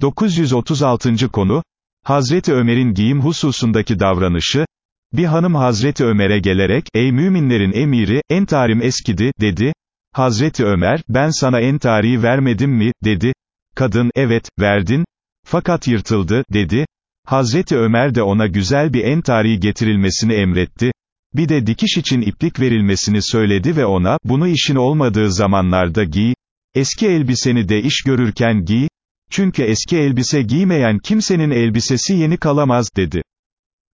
936. konu, Hazreti Ömer'in giyim hususundaki davranışı, bir hanım Hazreti Ömer'e gelerek, ey müminlerin emiri, entarim eskidi, dedi, Hazreti Ömer, ben sana entariyi vermedim mi, dedi, kadın, evet, verdin, fakat yırtıldı, dedi, Hazreti Ömer de ona güzel bir entari getirilmesini emretti, bir de dikiş için iplik verilmesini söyledi ve ona, bunu işin olmadığı zamanlarda giy, eski elbiseni de iş görürken giy, çünkü eski elbise giymeyen kimsenin elbisesi yeni kalamaz, dedi.